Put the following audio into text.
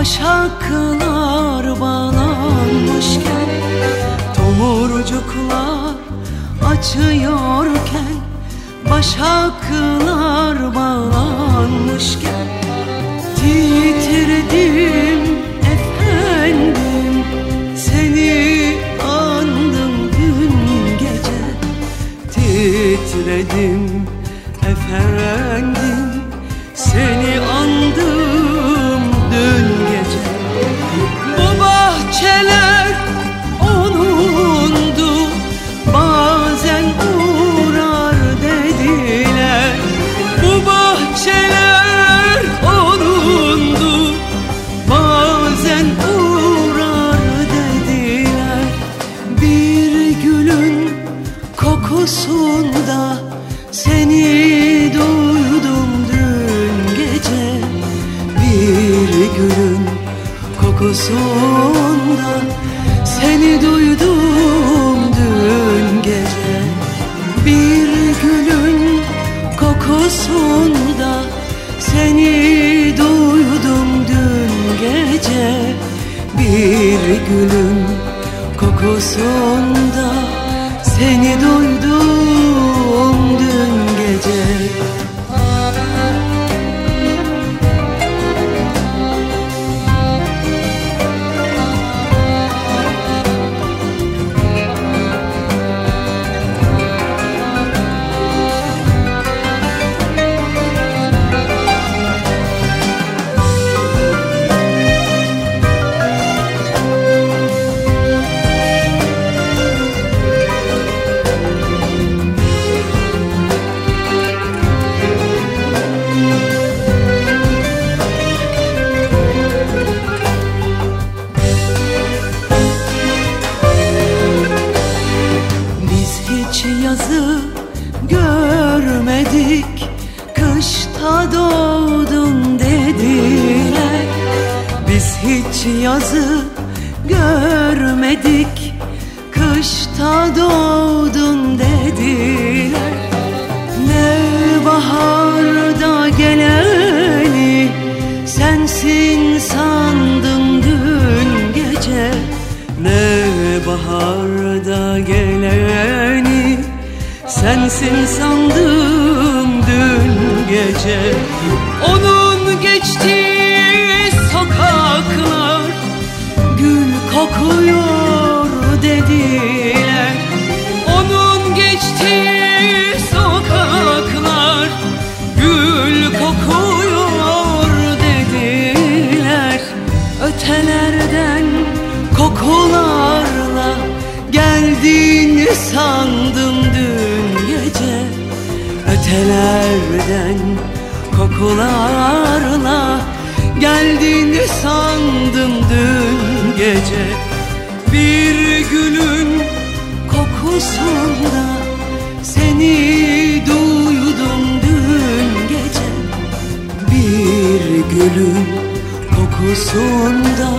Başaklar bağlanmışken Tomurcuklar açıyorken Başaklar bağlanmışken Titredim efendim Seni andım dün gece Titredim efendim kokusunda Seni duydum dün gece. Bir gülün kokusunda Seni duydum dün gece. Bir gülün kokusunda Seni duydum dün gece. Bir gülün kokusunda Seni duydum yazı görmedik. Kışta doğdun dediler. Biz hiç yazı görmedik. Kışta doğdun dediler. Ne baharda geleni Sensin sandım dün gece. Ne baharda Sensin sandım dün gece. Onun geçtiği sokaklar Gül kokuyor dediler ötelerden kokularla Geldiğini sandım dün gece. Bir gülün kokusunda Seni duydum dün gece. Bir gülün kokusunda